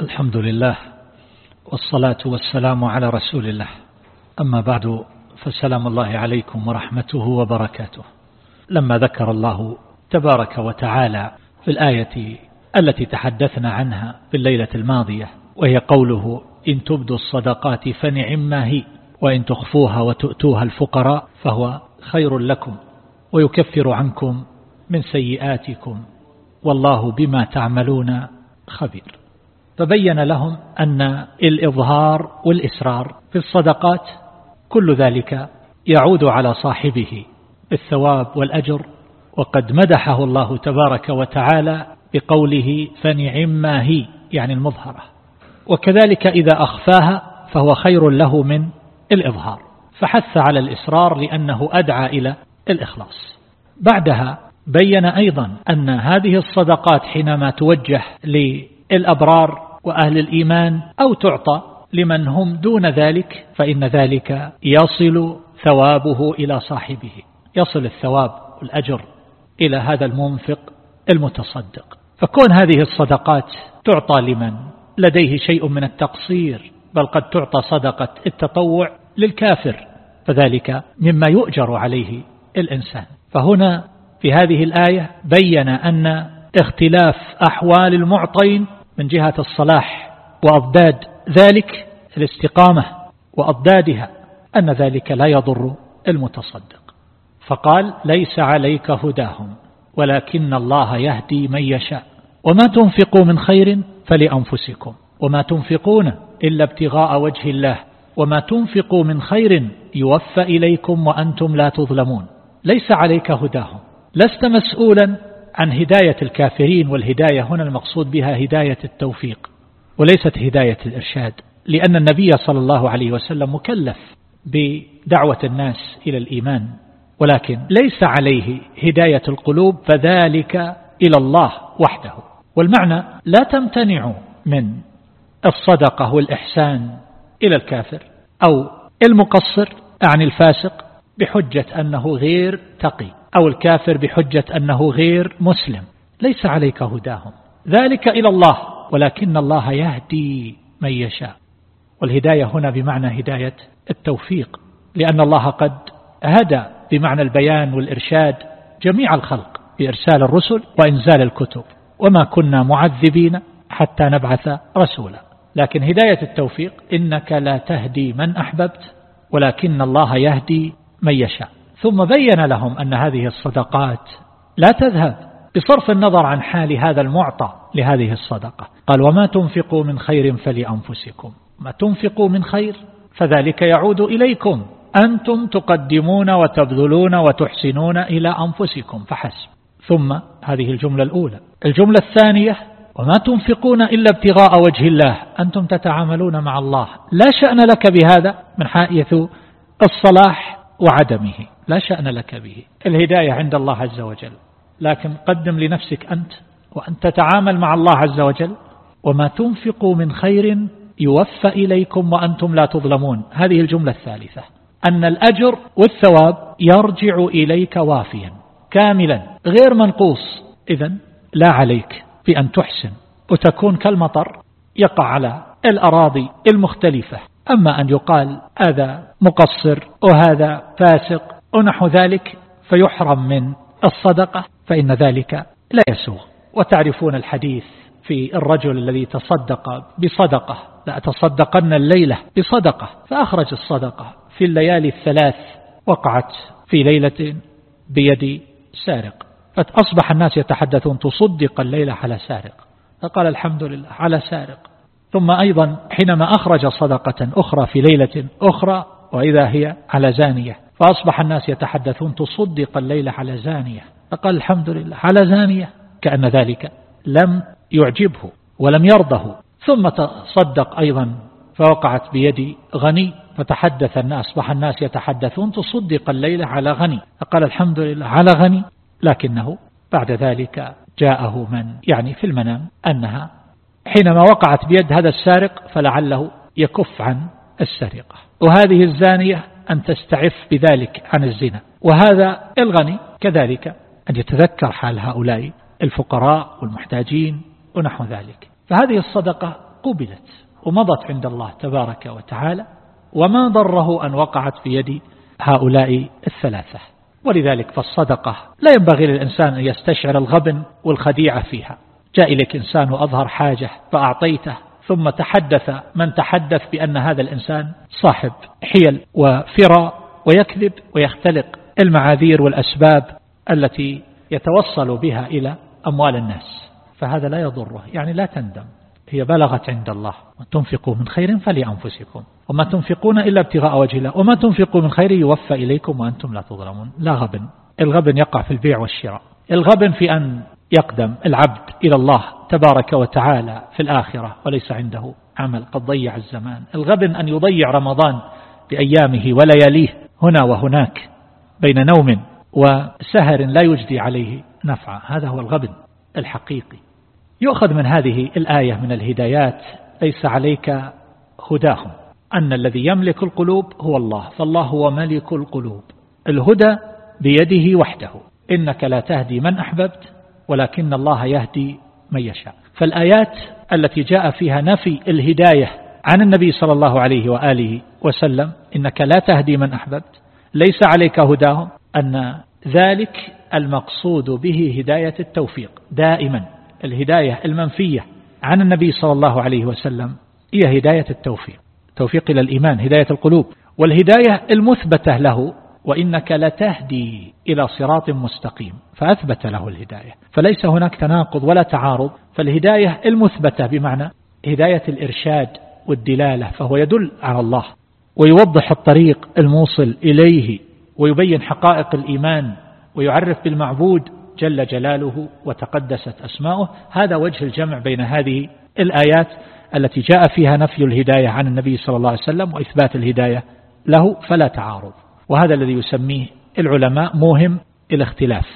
الحمد لله والصلاة والسلام على رسول الله. أما بعد فسلام الله عليكم ورحمته وبركاته. لما ذكر الله تبارك وتعالى في الآية التي تحدثنا عنها في الليلة الماضية وهي قوله إن تبدوا الصدقات فنعما هي وإن تخفوها وتؤتوها الفقراء فهو خير لكم ويكفر عنكم من سيئاتكم والله بما تعملون خبير. فبين لهم أن الإظهار والإسرار في الصدقات كل ذلك يعود على صاحبه بالثواب والأجر وقد مدحه الله تبارك وتعالى بقوله فنعم ما هي يعني المظهرة. وكذلك إذا أخفاها فهو خير له من الإظهار. فحث على الإسرار لأنه أدعى إلى الإخلاص. بعدها بين أيضا أن هذه الصدقات حينما توجه للأبرار وأهل الإيمان أو تعطى لمن هم دون ذلك فإن ذلك يصل ثوابه إلى صاحبه. يصل الثواب والأجر إلى هذا المنفق المتصدق. فكون هذه الصدقات تعطى لمن؟ لديه شيء من التقصير بل قد تعطى صدقة التطوع للكافر فذلك مما يؤجر عليه الإنسان. فهنا في هذه الآية بين أن اختلاف أحوال المعطين من جهة الصلاح وأضداد ذلك الاستقامة وأضدادها أن ذلك لا يضر المتصدق. فقال ليس عليك هداهم ولكن الله يهدي من يشاء. وما تنفقوا من خير فلأنفسكم وما تنفقون إلا ابتغاء وجه الله. وما تنفقوا من خير يوفى إليكم وأنتم لا تظلمون. ليس عليك هداهم. لست مسؤولا عن هداية الكافرين والهداية هنا المقصود بها هداية التوفيق وليست هداية الإرشاد لأن النبي صلى الله عليه وسلم مكلف بدعوة الناس إلى الإيمان ولكن ليس عليه هداية القلوب فذلك إلى الله وحده. والمعنى لا تمتنع من الصدقة والإحسان إلى الكافر أو المقصر عن الفاسق بحجة أنه غير تقي أو الكافر بحجة أنه غير مسلم. ليس عليك هداهم. ذلك إلى الله ولكن الله يهدي من يشاء. والهداية هنا بمعنى هداية التوفيق لأن الله قد هدى بمعنى البيان والإرشاد جميع الخلق بإرسال الرسل وإنزال الكتب. وما كنا معذبين حتى نبعث رسولا. لكن هداية التوفيق إنك لا تهدي من أحببت ولكن الله يهدي من يشاء. ثم بين لهم أن هذه الصدقات لا تذهب بصرف النظر عن حال هذا المعطى لهذه الصدقة. قال وما تنفقوا من خير فلأنفسكم. ما تنفقوا من خير فذلك يعود إليكم. أنتم تقدمون وتبذلون وتحسنون إلى أنفسكم فحسب. ثم هذه الجملة الأولى. الجملة الثانية وما تنفقون إلا ابتغاء وجه الله. أنتم تتعاملون مع الله. لا شأن لك بهذا من حيث الصلاح وعدمه لا شأن لك به. الهداية عند الله عز وجل. لكن قدم لنفسك أنت وأن تتعامل مع الله عز وجل. وما تنفقوا من خير يوفى إليكم وأنتم لا تظلمون. هذه الجملة الثالثة. أن الأجر والثواب يرجع إليك وافيا كاملا غير منقوص. إذا لا عليك بأن تحسن وتكون كالمطر يقع على الأراضي المختلفة. أما أن يقال هذا مقصر وهذا فاسق ونحو ذلك فيحرم من الصدقة فإن ذلك لا يسوغ. وتعرفون الحديث في الرجل الذي تصدق بصدقة لا تصدقن الليلة بصدقة فأخرج الصدقة في الليالي الثلاث وقعت في ليلة بيد سارق. فأصبح الناس يتحدثون تصدق الليلة على سارق؟ فقال الحمد لله على سارق. ثم أيضا حينما أخرج صدقة أخرى في ليلة أخرى وإذا هي على زانية فأصبح الناس يتحدثون تصدق الليلة على زانية؟ فقال الحمد لله على زانية. كأن ذلك لم يعجبه ولم يرضه. ثم تصدق أيضا فوقعت بيد غني فتحدث الناس أصبح الناس يتحدثون تصدق الليلة على غني. فقال الحمد لله على غني. لكنه بعد ذلك جاءه من يعني في المنام أنها حينما وقعت بيد هذا السارق فلعله يكف عن السرقة. وهذه الزانية أن تستعف بذلك عن الزنا. وهذا الغني كذلك أن يتذكر حال هؤلاء الفقراء والمحتاجين ونحو ذلك. فهذه الصدقة قبلت ومضت عند الله تبارك وتعالى وما ضره أن وقعت في يد هؤلاء الثلاثة. ولذلك فالصدقة لا ينبغي للإنسان أن يستشعر الغبن والخديعة فيها. جاء إليك إنسان وأظهر حاجة فأعطيته ثم تحدث من تحدث بأن هذا الإنسان صاحب حيل وفرى ويكذب ويختلق المعاذير والأسباب التي يتوصل بها إلى أموال الناس. فهذا لا يضره يعني لا تندم. هي بلغت عند الله. وتنفقوا من خير فلأنفسكم وما تنفقون إلا ابتغاء وجه الله وما تنفقوا من خير يوفى إليكم وأنتم لا تظلمون. لا غبن. الغبن يقع في البيع والشراء. الغبن في أن يقدم العبد إلى الله تبارك وتعالى في الآخرة وليس عنده عمل قد ضيع الزمان. الغبن أن يضيع رمضان بأيامه ولياليه هنا وهناك بين نوم وسهر لا يجدي عليه نفعا هذا هو الغبن الحقيقي. يؤخذ من هذه الآية من الهدايات ليس عليك هداهم. أن الذي يملك القلوب هو الله فالله هو ملك القلوب. الهدى بيده وحده. إنك لا تهدي من أحببت ولكن الله يهدي من يشاء. فالآيات التي جاء فيها نفي الهداية عن النبي صلى الله عليه وآله وسلم إنك لا تهدي من أحببت ليس عليك هداهم أن ذلك المقصود به هداية التوفيق دائما الهداية المنفية عن النبي صلى الله عليه وسلم هي هداية التوفيق توفيق إلى الإيمان هداية القلوب والهداية المثبتة له وإنك لتهدي إلى صراط مستقيم. فأثبت له الهداية. فليس هناك تناقض ولا تعارض. فالهداية المثبتة بمعنى هداية الإرشاد والدلالة فهو يدل على الله ويوضح الطريق الموصل إليه ويبين حقائق الإيمان ويعرف بالمعبود جل جلاله وتقدست أسماؤه. هذا وجه الجمع بين هذه الآيات التي جاء فيها نفي الهداية عن النبي صلى الله عليه وسلم وإثبات الهداية له فلا تعارض. وهذا الذي يسميه العلماء موهم الاختلاف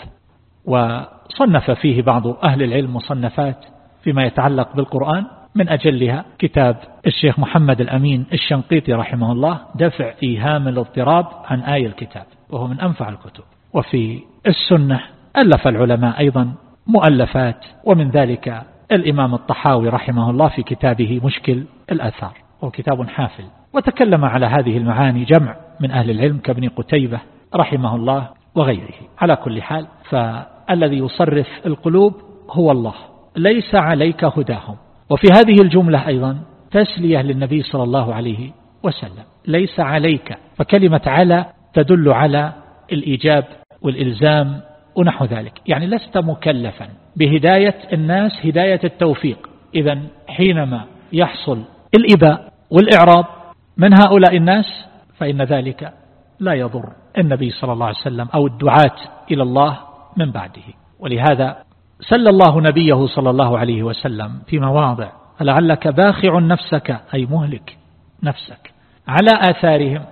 وصنف فيه بعض أهل العلم مصنفات فيما يتعلق بالقرآن من أجلها كتاب الشيخ محمد الأمين الشنقيطي رحمه الله دفع إيهام الاضطراب عن آي الكتاب وهو من أنفع الكتب. وفي السنة ألف العلماء أيضا مؤلفات ومن ذلك الإمام الطحاوي رحمه الله في كتابه مشكل الأثار وهو كتاب حافل. وتكلم على هذه المعاني جمع من أهل العلم كابن قتيبة رحمه الله وغيره. على كل حال فالذي يصرف القلوب هو الله ليس عليك هداهم. وفي هذه الجملة أيضا تسلية للنبي صلى الله عليه وسلم ليس عليك فكلمة على تدل على الإيجاب والإلزام ونحو ذلك. يعني لست مكلفا بهداية الناس هداية التوفيق. إذا حينما يحصل الإباء والإعراض من هؤلاء الناس؟ فإن ذلك لا يضر النبي صلى الله عليه وسلم أو الدعاة إلى الله من بعده. ولهذا سل الله نبيه صلى الله عليه وسلم في مواضع لعلك باخع نفسك أي مهلك نفسك على آثارهم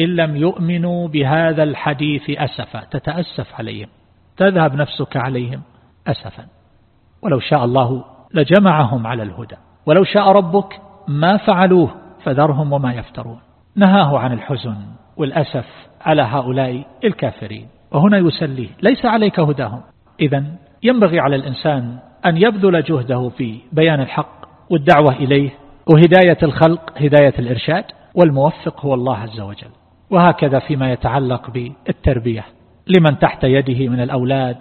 إن لم يؤمنوا بهذا الحديث أسفا تتأسف عليهم تذهب نفسك عليهم أسفا ولو شاء الله لجمعهم على الهدى ولو شاء ربك ما فعلوه فذرهم وما يفترون. نهاه عن الحزن والأسف على هؤلاء الكافرين. وهنا يسليه ليس عليك هداهم. إذا ينبغي على الإنسان أن يبذل جهده في بيان الحق والدعوة إليه وهداية الخلق هداية الإرشاد والموفق هو الله عز وجل. وهكذا فيما يتعلق بالتربية. لمن تحت يده من الأولاد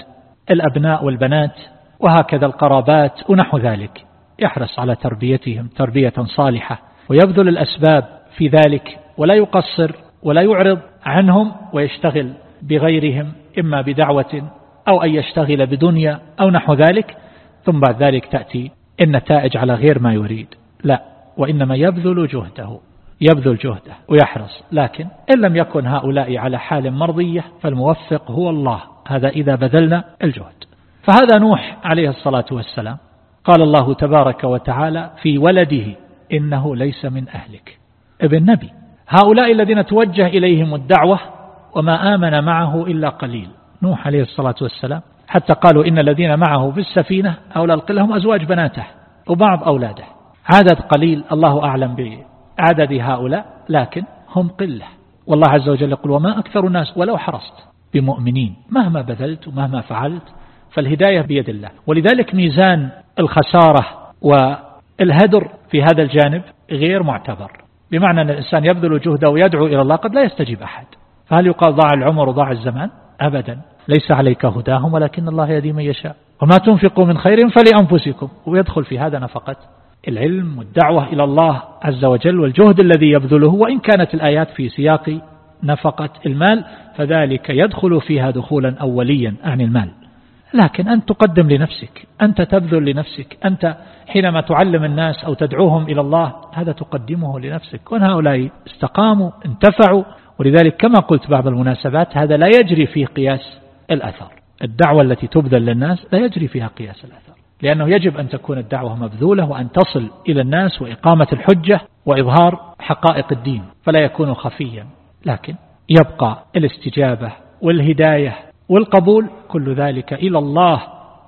الأبناء والبنات وهكذا القرابات ونحو ذلك. يحرص على تربيتهم تربية صالحة ويبذل الأسباب في ذلك ولا يقصر ولا يعرض عنهم ويشتغل بغيرهم إما بدعوة أو أن يشتغل بدنيا أو نحو ذلك ثم بعد ذلك تأتي النتائج على غير ما يريد. لا وإنما يبذل جهده يبذل جهده ويحرص. لكن إن لم يكن هؤلاء على حال مرضية فالموفق هو الله هذا إذا بذلنا الجهد. فهذا نوح عليه الصلاة والسلام. قال الله تبارك وتعالى في ولده إنه ليس من أهلك. ابن نبي هؤلاء الذين توجه إليهم الدعوة وما آمن معه إلا قليل. نوح عليه الصلاة والسلام حتى قالوا إن الذين معه في السفينة أولى القلة هم أزواج بناته وبعض أولاده. عدد قليل الله أعلم بعدد هؤلاء لكن هم قلة. والله عز وجل يقول وما أكثر الناس ولو حرصت بمؤمنين مهما بذلت ومهما فعلت فالهداية بيد الله. ولذلك ميزان الخسارة والهدر في هذا الجانب غير معتبر. بمعنى أن الإنسان يبذل جهده ويدعو إلى الله قد لا يستجيب أحد. فهل يقال ضاع العمر وضاع الزمان؟ أبدا. ليس عليك هداهم ولكن الله يهدي من يشاء. وما تنفقوا من خير فلأنفسكم. ويدخل في هذا نفقة العلم والدعوة إلى الله عز وجل والجهد الذي يبذله. وإن كانت الآيات في سياق نفقة المال فذلك يدخل فيها دخولا أوليا عن المال. لكن أن تقدم لنفسك أنت تبذل لنفسك أنت حينما تعلم الناس أو تدعوهم إلى الله هذا تقدمه لنفسك. كون هؤلاء استقاموا انتفعوا ولذلك كما قلت بعض المناسبات هذا لا يجري فيه قياس الأثر. الدعوة التي تبذل للناس لا يجري فيها قياس الأثر. لأنه يجب أن تكون الدعوة مبذولة وأن تصل إلى الناس وإقامة الحجة وإظهار حقائق الدين فلا يكون خفيا. لكن يبقى الاستجابة والهداية والقبول كل ذلك إلى الله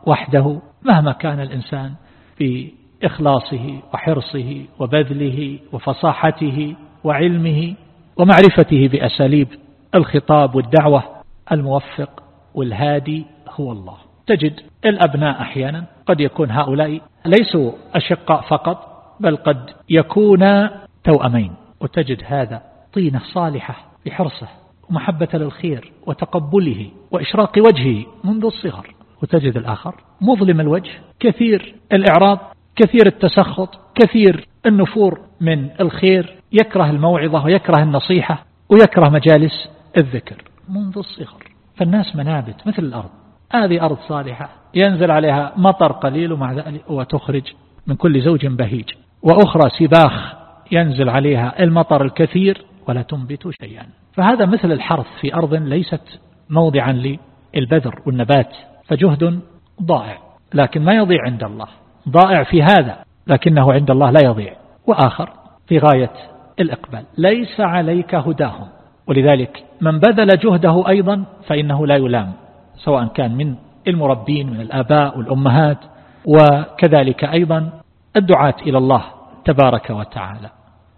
وحده مهما كان الإنسان في إخلاصه وحرصه وبذله وفصاحته وعلمه ومعرفته بأساليب الخطاب والدعوة الموفق والهادي هو الله. تجد الأبناء أحيانا قد يكون هؤلاء ليسوا أشقاء فقط بل قد يكون توأمين وتجد هذا طينة صالحة بحرصه ومحبة للخير وتقبله وإشراق وجهه منذ الصغر. وتجد الآخر مظلم الوجه كثير الإعراض كثير التسخط كثير النفور من الخير. يكره الموعظة ويكره النصيحة ويكره مجالس الذكر منذ الصغر. فالناس منابت مثل الأرض. هذه أرض صالحة. ينزل عليها مطر قليل ومع ذلك وتخرج من كل زوج بهيج. وأخرى سباخ ينزل عليها المطر الكثير ولا تنبت شيئا. فهذا مثل الحرث في أرض ليست موضعا للبذر والنبات فجهد ضائع. لكن ما يضيع عند الله. ضائع في هذا لكنه عند الله لا يضيع. وآخر في غاية الإقبال. ليس عليك هداهم. ولذلك من بذل جهده أيضا فإنه لا يلام سواء كان من المربين من الآباء والأمهات وكذلك أيضا الدعاة إلى الله تبارك وتعالى.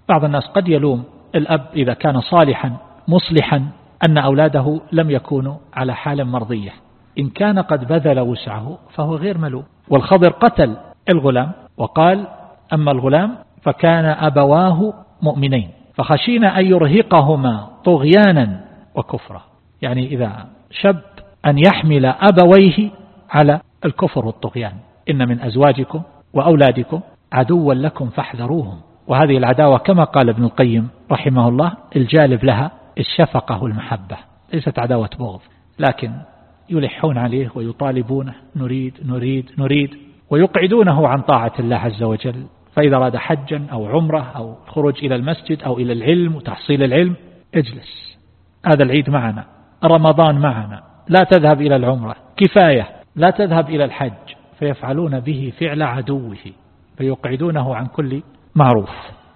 بعض الناس قد يلوم الأب إذا كان صالحا مصلحا أن أولاده لم يكونوا على حال مرضية. إن كان قد بذل وسعه فهو غير ملوم. والخضر قتل الغلام وقال أما الغلام فكان أبواه مؤمنين. فخشينا أن يرهقهما طغيانا وكفرا. يعني إذا شب أن يحمل أبويه على الكفر والطغيان. إن من أزواجكم وأولادكم عدوا لكم فاحذروهم. وهذه العداوة كما قال ابن القيم رحمه الله الجالب لها الشفقة والمحبة ليست عداوة بغض لكن يلحون عليه ويطالبونه نريد نريد نريد ويقعدونه عن طاعة الله عز وجل فإذا أراد حجا أو عمرة أو خروج إلى المسجد أو إلى العلم وتحصيل العلم اجلس. هذا العيد معنا رمضان معنا لا تذهب إلى العمرة كفاية لا تذهب إلى الحج. فيفعلون به فعل عدوه فيقعدونه عن كل معروف.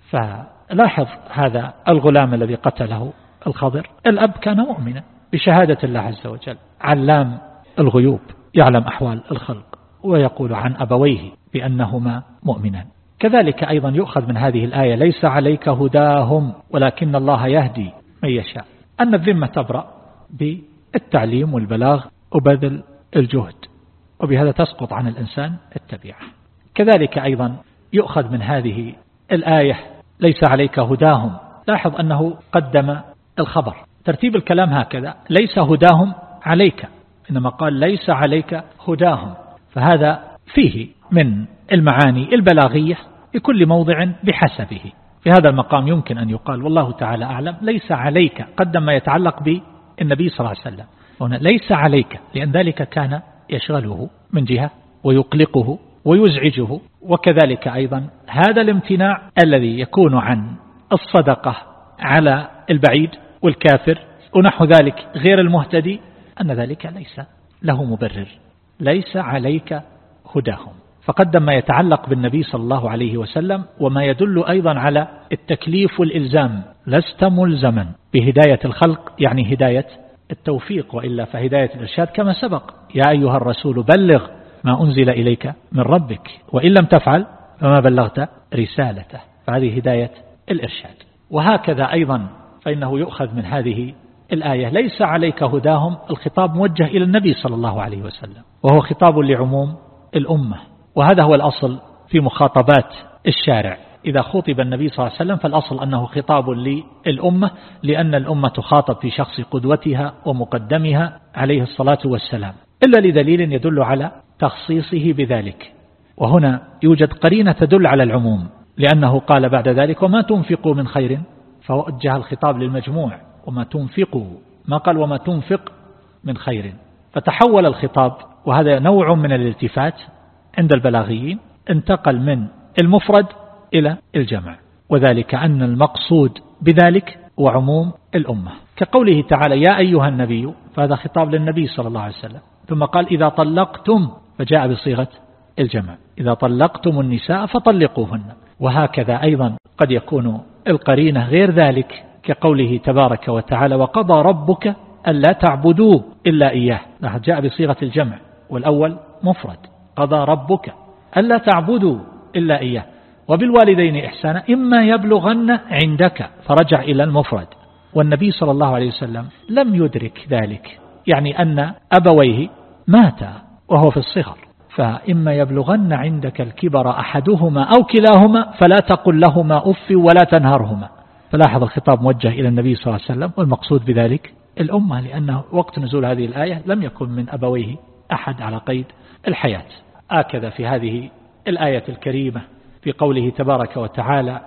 فلاحظ هذا الغلام الذي قتله الخضر. الأب كان مؤمنا بشهادة الله عز وجل. علام الغيوب يعلم أحوال الخلق ويقول عن أبويه بأنهما مؤمنان. كذلك أيضا يؤخذ من هذه الآية ليس عليك هداهم ولكن الله يهدي من يشاء. أن الذمة تبرأ بالتعليم والبلاغ وبذل الجهد وبهذا تسقط عن الإنسان التبعة. كذلك أيضا يؤخذ من هذه الآية ليس عليك هداهم. لاحظ أنه قدم الخبر. ترتيب الكلام هكذا. ليس هداهم عليك. إنما قال ليس عليك هداهم. فهذا فيه من المعاني البلاغية لكل موضع بحسبه. في هذا المقام يمكن أن يقال والله تعالى أعلم. ليس عليك. قدم ما يتعلق بالنبي صلى الله عليه وسلم. هنا ليس عليك. لأن ذلك كان يشغله من جهة ويقلقه ويزعجه. وكذلك أيضا هذا الامتناع الذي يكون عن الصدقة على البعيد والكافر ونحو ذلك غير المهتدي أن ذلك ليس له مبرر ليس عليك هداهم. فقدم ما يتعلق بالنبي صلى الله عليه وسلم وما يدل أيضا على التكليف والإلزام. لست ملزما بهداية الخلق يعني هداية التوفيق وإلا فهداية الإرشاد كما سبق. يا أيها الرسول بلغ ما أنزل إليك من ربك وإن لم تفعل فما بلغت رسالته. فهذه هداية الإرشاد. وهكذا أيضا فإنه يؤخذ من هذه الآية. ليس عليك هداهم الخطاب موجه إلى النبي صلى الله عليه وسلم وهو خطاب لعموم الأمة. وهذا هو الأصل في مخاطبات الشارع. إذا خطب النبي صلى الله عليه وسلم فالأصل أنه خطاب للأمة لأن الأمة تخاطب في شخص قدوتها ومقدمها عليه الصلاة والسلام. إلا لدليل يدل على تخصيصه بذلك. وهنا يوجد قرينة تدل على العموم لأنه قال بعد ذلك وما تنفقوا من خير؟ فوجه الخطاب للمجموع وما تنفقوا. ما قال وما تنفق من خير. فتحول الخطاب وهذا نوع من الالتفات عند البلاغيين انتقل من المفرد إلى الجمع. وذلك أن المقصود بذلك وعموم الأمة. كقوله تعالى يا أيها النبي فهذا خطاب للنبي صلى الله عليه وسلم. ثم قال إذا طلقتم فجاء بصيغة الجمع إذا طلقتم النساء فطلقوهن. وهكذا أيضا قد يكون القرينة غير ذلك كقوله تبارك وتعالى وقضى ربك ألا تعبدوا إلا إياه. جاء بصيغة الجمع. والأول مفرد. قضى ربك ألا تعبدوا إلا إياه. وبالوالدين إحسانا إما يبلغن عندك. فرجع إلى المفرد. والنبي صلى الله عليه وسلم لم يدرك ذلك. يعني أن أبويه ماتا وهو في الصغر. فإما يبلغن عندك الكبر أحدهما أو كلاهما فلا تقل لهما أف ولا تنهرهما. فلاحظ الخطاب موجه إلى النبي صلى الله عليه وسلم والمقصود بذلك الأمة لأنه وقت نزول هذه الآية لم يكن من أبويه أحد على قيد الحياة. آكذا في هذه الآية الكريمة في قوله تبارك وتعالى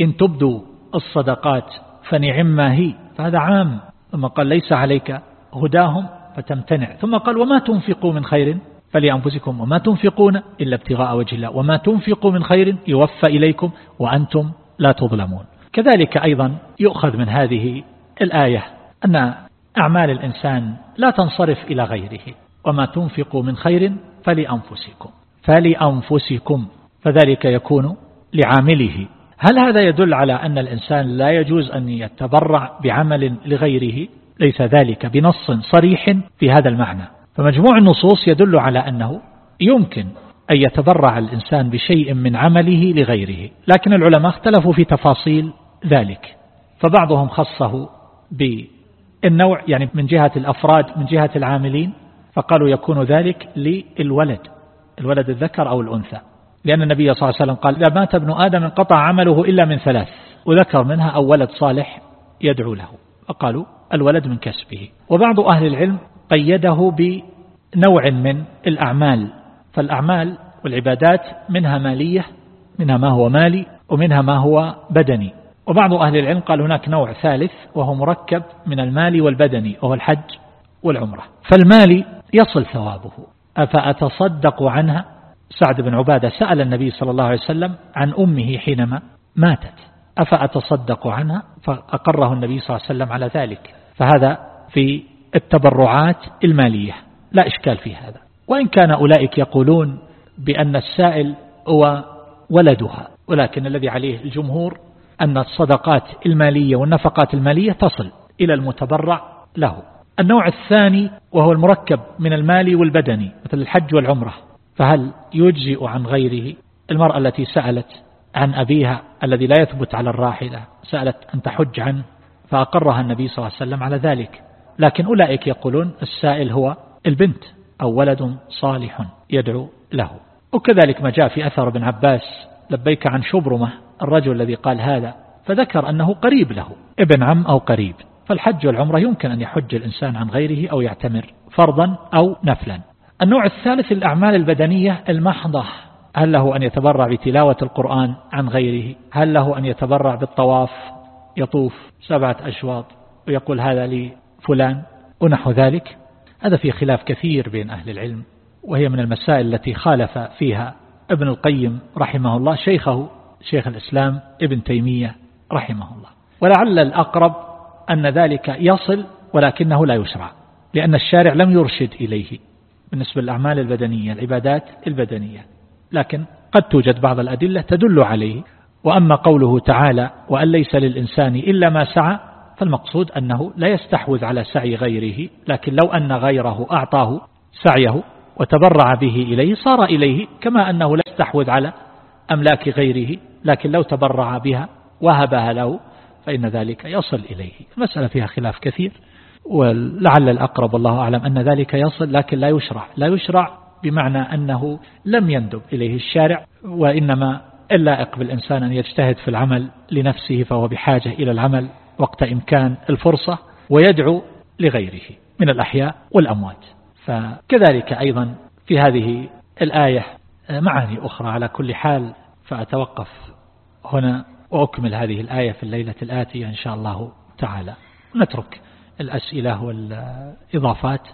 إن تبدوا الصدقات فنعم ما هي فهذا عام. ثم قال ليس عليك هداهم فتمتنع. ثم قال وما تنفقوا من خير فلأنفسكم وما تنفقون إلا ابتغاء وجه الله. وما تنفقوا من خير يوفى إليكم وأنتم لا تظلمون. كذلك أيضا يؤخذ من هذه الآية أن أعمال الإنسان لا تنصرف إلى غيره. وما تنفقوا من خير فلأنفسكم. فلأنفسكم. فذلك يكون لعامله. هل هذا يدل على أن الإنسان لا يجوز أن يتبرع بعمل لغيره؟ ليس ذلك بنص صريح في هذا المعنى. فمجموع النصوص يدل على أنه يمكن أن يتبرع الإنسان بشيء من عمله لغيره لكن العلماء اختلفوا في تفاصيل ذلك فبعضهم خصه بالنوع يعني من جهة الأفراد من جهة العاملين فقالوا يكون ذلك للولد الولد الذكر أو الأنثى لأن النبي صلى الله عليه وسلم قال إذا مات ابن آدم انقطع عمله إلا من ثلاث وذكر منها أو ولد صالح يدعو له. فقالوا الولد من كسبه. وبعض أهل العلم قيده بنوع من الأعمال فالأعمال والعبادات منها مالية منها ما هو مالي ومنها ما هو بدني. وبعض أهل العلم قال هناك نوع ثالث وهو مركب من المال والبدني وهو الحج والعمرة. فالمال يصل ثوابه. أفأتصدق عنها؟ سعد بن عبادة سأل النبي صلى الله عليه وسلم عن أمه حينما ماتت. أفأتصدق عنها؟ فأقره النبي صلى الله عليه وسلم على ذلك. فهذا في التبرعات المالية. لا إشكال في هذا. وإن كان أولئك يقولون بأن السائل هو ولدها ولكن الذي عليه الجمهور أن الصدقات المالية والنفقات المالية تصل إلى المتبرع له. النوع الثاني وهو المركب من المال والبدني مثل الحج والعمرة. فهل يجزئ عن غيره؟ المرأة التي سألت عن أبيها الذي لا يثبت على الراحلة سألت أن تحج عنه فأقرها النبي صلى الله عليه وسلم على ذلك. لكن أولئك يقولون السائل هو البنت أو ولد صالح يدعو له. وكذلك ما جاء في أثر ابن عباس لبيك عن شبرمة الرجل الذي قال هذا فذكر أنه قريب له ابن عم أو قريب فالحج والعمرة يمكن أن يحج الإنسان عن غيره أو يعتمر فرضا أو نفلا. النوع الثالث الأعمال البدنية المحضة هل له أن يتبرع بتلاوة القرآن عن غيره؟ هل له أن يتبرع بالطواف؟ يطوف سبعة أشواط ويقول هذا لفلان ونحو ذلك. هذا في خلاف كثير بين أهل العلم وهي من المسائل التي خالف فيها ابن القيم رحمه الله شيخه شيخ الإسلام ابن تيمية رحمه الله. ولعل الأقرب أن ذلك يصل ولكنه لا يشرع لأن الشارع لم يرشد إليه بالنسبة للأعمال البدنية العبادات البدنية. لكن قد توجد بعض الأدلة تدل عليه. وأما قوله تعالى وأن ليس للإنسان إلا ما سعى فالمقصود أنه لا يستحوذ على سعي غيره لكن لو أن غيره أعطاه سعيه وتبرع به إليه صار إليه كما أنه لا يستحوذ على أملاك غيره لكن لو تبرع بها وهبها له فإن ذلك يصل إليه. المسألة فيها خلاف كثير ولعل الأقرب الله أعلم أن ذلك يصل لكن لا يشرع. لا يشرع بمعنى أنه لم يندب إليه الشارع وإنما اللائق بالإنسان أن يجتهد في العمل لنفسه فهو بحاجة إلى العمل. وقت إمكان الفرصة ويدعو لغيره من الأحياء والأموات. فكذلك أيضا في هذه الآية معاني أخرى على كل حال فأتوقف هنا وأكمل هذه الآية في الليلة الآتية إن شاء الله تعالى. نترك الأسئلة والإضافات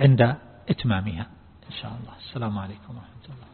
عند إتمامها. إن شاء الله. السلام عليكم ورحمة الله.